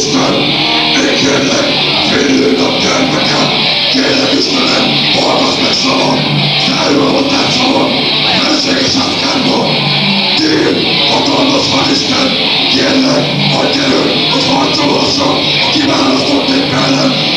Isten, én kérlek, félő nap gyermekem, kérlek Istenem, hallgass meg szavam, felül a tárcamon, mességes átkámba. Tél, hatalmas vagy Isten, kérlek, adj erőt, hogy harcolhassak a kiválasztott nép ellen,